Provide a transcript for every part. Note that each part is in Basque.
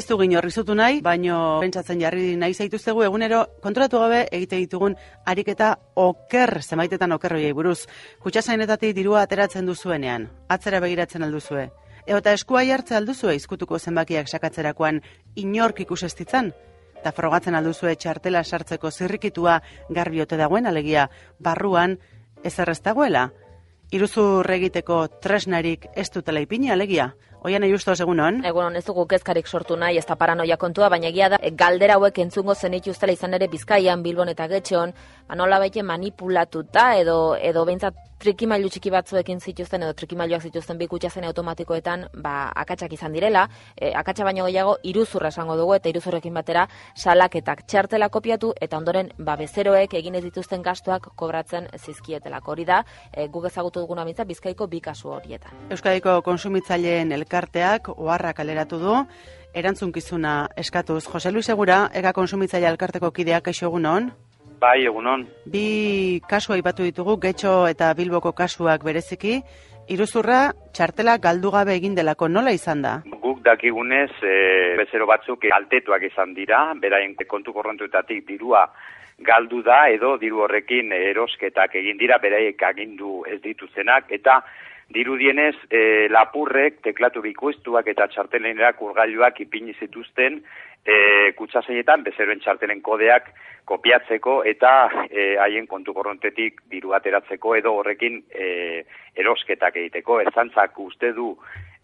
Ez du gino rizutu nahi, baino pentsatzen jarri nahi zaituztegu egunero konturatu gabe egite ditugun ariketa oker, zemaitetan okerroiei buruz. Kutsasainetatik dirua ateratzen duzuenean, atzera begiratzen alduzue. Eta eskua jartze alduzue izkutuko zenbakiak sakatzerakoan inork ikusestitzan? Eta frogatzen alduzue txartela sartzeko zirrikitua garbiote dagoen alegia barruan ez dagoela? Iruzur egiteko tresnarik ez dutela ipini alegia? Oian justo egunon. Egunon ez dugu kezkarik sortu nahi, ez da paranoia kontua, baina egia da, galdera hauek entzungo zenituztela izan ere Bizkaian, Bilbon eta Getxeon, ba nola baite manipulatuta edo edo behintzat trikimailu txiki batzuekin zituzten edo trikimailuak zituzten bi kutsazen automatikoetan ba akatsak izan direla, e, akatsa baino gehiago iruzurra esango dugu eta iruzurrekin batera salaketak txartela kopiatu eta ondoren ba bezeroek egin ez dituzten gastuak kobratzen zizkietelako. Hori da, e, guk ezagutu duguna mintza Bizkaiko bi kasu horietan. Euskadiko konsumitzaileen elkarteak oharra kaleratu du erantzunkizuna eskatuz. Jose Luis Segura, ega konsumitzaile elkarteko kideak kaixo egunon. Bai, egunon. Bi kasu aipatu ditugu, Getxo eta Bilboko kasuak bereziki, iruzurra txartela galdu gabe egin delako nola izan da? Guk dakigunez, e, bezero batzuk altetuak izan dira, beraien kontu korrentuetatik dirua galdu da edo diru horrekin erosketak egin dira beraiek agindu ez dituzenak eta dirudienez e, lapurrek teklatu bikoiztuak eta txartelenerak urgailuak ipini zituzten e, kutsaseietan bezeroen txartelen kodeak kopiatzeko eta e, haien kontu korrontetik diru ateratzeko edo horrekin e, erosketak egiteko. Ezantzak uste du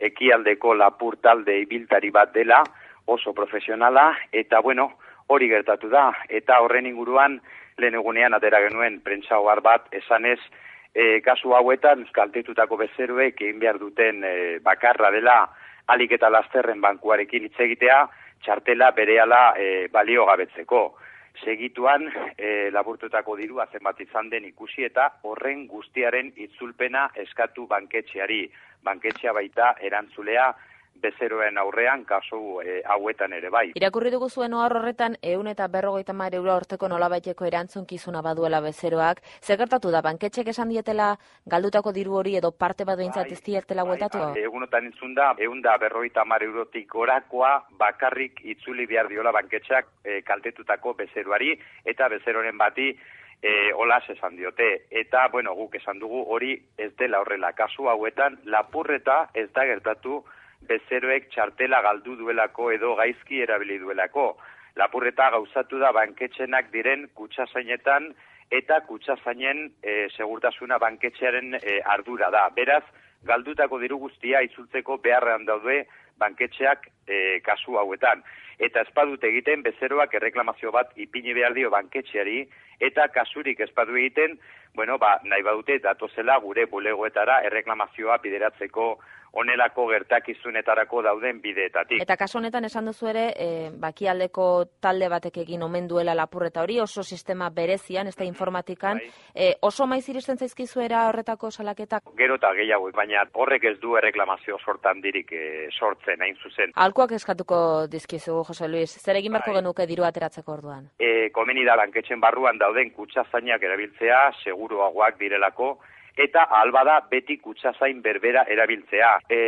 ekialdeko lapur talde ibiltari bat dela oso profesionala eta bueno, hori gertatu da eta horren inguruan lehen egunean atera genuen prentsa bat esanez e, kasu hauetan kaltetutako bezeroek egin behar duten e, bakarra dela alik eta lasterren bankuarekin hitz egitea, txartela berehala e, balio gabetzeko. Segituan e, laburtutako diru zenbat izan den ikusi eta horren guztiaren itzulpena eskatu banketxeari. Banketxea baita erantzulea bezeroen aurrean kasu e, hauetan ere bai. Irakurri dugu zuen ohar horretan ehun eta berrogeita mar euro horteko nolabaiteko erantzunkizuna baduela bezeroak. Zegertatu da, banketxek esan dietela galdutako diru hori edo parte bat behintzat bai, ez dietela bai, bueltatu? Bai, egunotan intzun da, ehun da berrogeita mar eurotik orakoa bakarrik itzuli behar diola banketxak e, kaltetutako bezeroari eta bezeroren bati e, olas esan diote. Eta, bueno, guk esan dugu hori ez dela horrela kasu hauetan, lapurreta ez da gertatu bezeroek txartela galdu duelako edo gaizki erabili duelako. Lapurreta gauzatu da banketxenak diren kutsazainetan eta kutsazainen e, segurtasuna banketxearen e, ardura da. Beraz, galdutako diru guztia itzultzeko beharrean daude banketxeak e, kasu hauetan. Eta espadut egiten bezeroak erreklamazio bat ipini behar dio banketxeari eta kasurik espadu egiten, bueno, ba, nahi badute datozela gure bulegoetara erreklamazioa bideratzeko onelako gertakizunetarako dauden bideetatik. Eta kasu honetan esan duzu ere, e, bakialdeko talde batek egin omen duela lapurreta hori, oso sistema berezian, ez da informatikan, bai. e, oso maiz iristen zaizkizuera horretako salaketak? Gero eta gehiago, baina horrek ez du erreklamazio sortan dirik e, sortzen, hain zuzen. Alkoak eskatuko dizkizu, Jose Luis, zer egin barko bai. genuke diru ateratzeko orduan? E, komeni da, lanketxen barruan dauden kutsazainak erabiltzea, seguruagoak direlako, eta albada beti kutsazain berbera erabiltzea. E,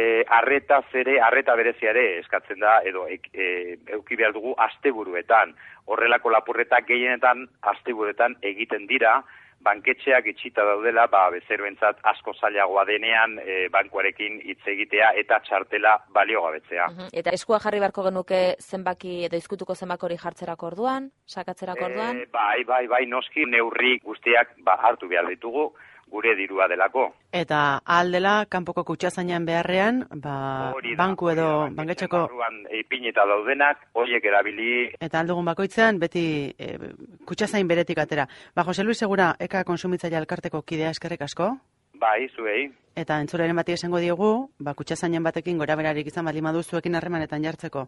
arreta zere, arreta berezia ere eskatzen da, edo e, e, euki behar dugu asteburuetan. Horrelako lapurretak gehienetan asteburuetan egiten dira, banketxeak itxita daudela, ba, bezeroentzat asko zailagoa denean e, bankuarekin hitz egitea eta txartela balio gabetzea. Eta eskua jarri barko genuke zenbaki edo izkutuko zenbak hori jartzerako orduan, sakatzerako orduan? E, bai, bai, bai, noski neurri guztiak ba, hartu behar ditugu, gure dirua delako. Eta aldela, kanpoko kutsazainan beharrean, ba, banku edo banketxeko... Ipinita daudenak, horiek erabili... Eta aldugun bakoitzean, beti e, kutsazain beretik atera. Ba, Jose Luis Segura, eka konsumitzaile alkarteko kidea eskerrik asko? Bai, zuei. Eta entzuraren bati esango diogu, ba, kutsazainen batekin gora berarik izan bali madu zuekin harremanetan jartzeko.